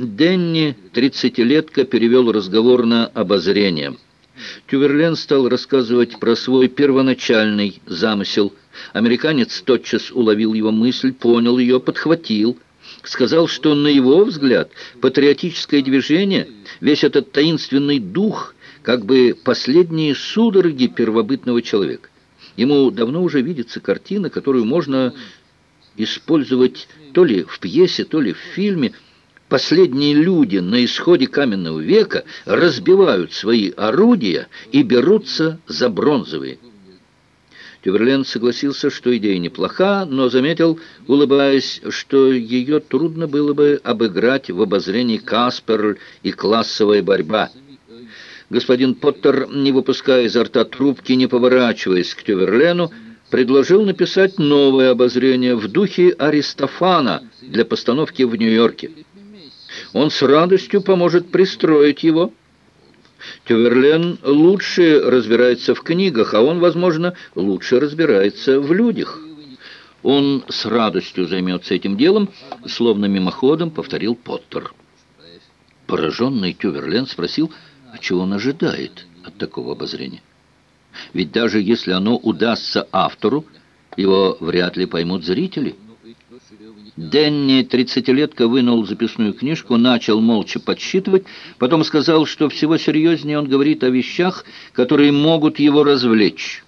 Денни, тридцатилетка, перевел разговор на обозрение. Тюверлен стал рассказывать про свой первоначальный замысел. Американец тотчас уловил его мысль, понял ее, подхватил. Сказал, что на его взгляд патриотическое движение, весь этот таинственный дух, как бы последние судороги первобытного человека. Ему давно уже видится картина, которую можно использовать то ли в пьесе, то ли в фильме. Последние люди на исходе каменного века разбивают свои орудия и берутся за бронзовые. Тюверлен согласился, что идея неплоха, но заметил, улыбаясь, что ее трудно было бы обыграть в обозрении Каспер и классовая борьба. Господин Поттер, не выпуская изо рта трубки, не поворачиваясь к Тюверлену, предложил написать новое обозрение в духе Аристофана для постановки в Нью-Йорке. Он с радостью поможет пристроить его. Тюверлен лучше разбирается в книгах, а он, возможно, лучше разбирается в людях. Он с радостью займется этим делом, словно мимоходом повторил Поттер. Пораженный Тюверлен спросил, а чего он ожидает от такого обозрения. Ведь даже если оно удастся автору, его вряд ли поймут зрители. Дэнни, тридцатилетка, вынул записную книжку, начал молча подсчитывать, потом сказал, что всего серьезнее он говорит о вещах, которые могут его развлечь.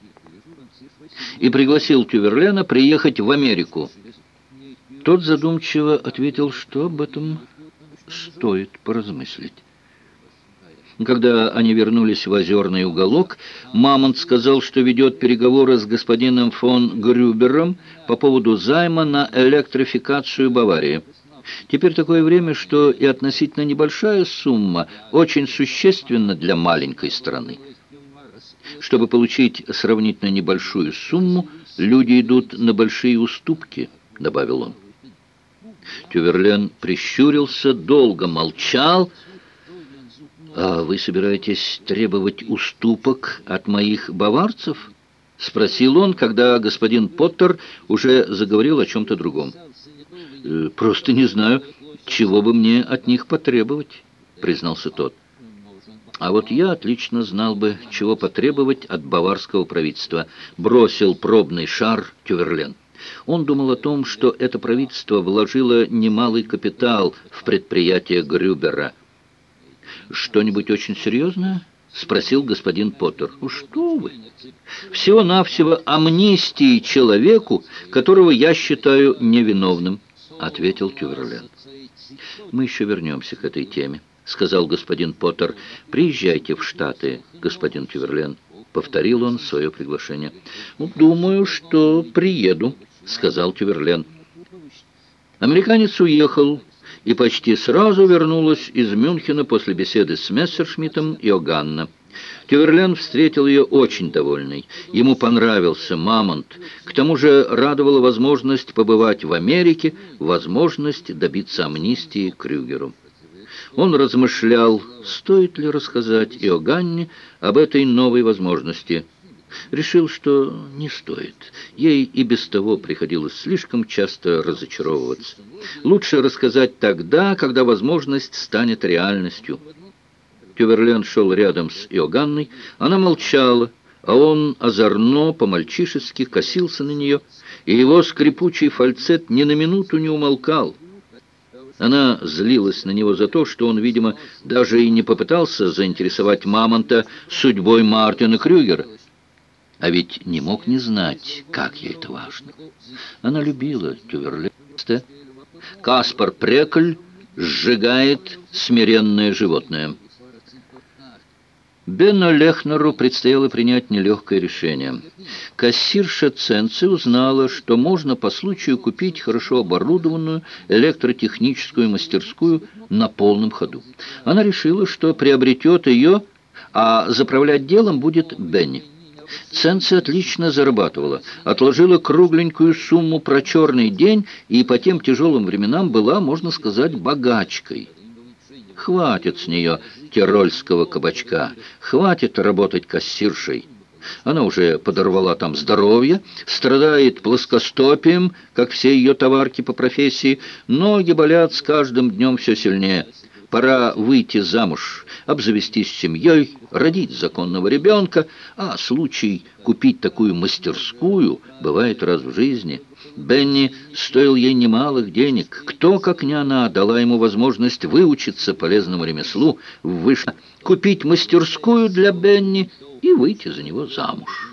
И пригласил Тюверлена приехать в Америку. Тот задумчиво ответил, что об этом стоит поразмыслить. Когда они вернулись в озерный уголок, Мамонт сказал, что ведет переговоры с господином фон Грюбером по поводу займа на электрификацию Баварии. Теперь такое время, что и относительно небольшая сумма очень существенна для маленькой страны. Чтобы получить сравнительно небольшую сумму, люди идут на большие уступки, добавил он. Тюверлен прищурился, долго молчал, «А вы собираетесь требовать уступок от моих баварцев?» — спросил он, когда господин Поттер уже заговорил о чем-то другом. «Э, «Просто не знаю, чего бы мне от них потребовать», — признался тот. «А вот я отлично знал бы, чего потребовать от баварского правительства», — бросил пробный шар Тюверлен. Он думал о том, что это правительство вложило немалый капитал в предприятие Грюбера — «Что-нибудь очень серьезное?» — спросил господин Поттер. «Ну что вы? Всего-навсего амнистии человеку, которого я считаю невиновным», — ответил Тюверлен. «Мы еще вернемся к этой теме», — сказал господин Поттер. «Приезжайте в Штаты, господин Тюверлен». Повторил он свое приглашение. «Ну, «Думаю, что приеду», — сказал Тюверлен. Американец уехал, и почти сразу вернулась из Мюнхена после беседы с Мессершмиттом и Оганна. Тюверлен встретил ее очень довольной. Ему понравился Мамонт. К тому же радовала возможность побывать в Америке, возможность добиться амнистии Крюгеру. Он размышлял, стоит ли рассказать Иоганне об этой новой возможности – решил, что не стоит. Ей и без того приходилось слишком часто разочаровываться. Лучше рассказать тогда, когда возможность станет реальностью. Тюверлен шел рядом с Иоганной, она молчала, а он озорно, по-мальчишески косился на нее, и его скрипучий фальцет ни на минуту не умолкал. Она злилась на него за то, что он, видимо, даже и не попытался заинтересовать Мамонта судьбой Мартина Крюгера. А ведь не мог не знать, как ей это важно. Она любила Тюверлеста. Каспар Прекль сжигает смиренное животное. Бену Лехнеру предстояло принять нелегкое решение. Кассирша Ценци узнала, что можно по случаю купить хорошо оборудованную электротехническую мастерскую на полном ходу. Она решила, что приобретет ее, а заправлять делом будет Бенни. Ценци отлично зарабатывала, отложила кругленькую сумму про черный день и по тем тяжелым временам была, можно сказать, богачкой. Хватит с нее тирольского кабачка, хватит работать кассиршей. Она уже подорвала там здоровье, страдает плоскостопием, как все ее товарки по профессии. Ноги болят с каждым днем все сильнее. Пора выйти замуж, обзавестись семьей, родить законного ребенка, а случай купить такую мастерскую бывает раз в жизни. Бенни стоил ей немалых денег. Кто, как не она, дала ему возможность выучиться полезному ремеслу в высшем, купить мастерскую для Бенни и выйти за него замуж.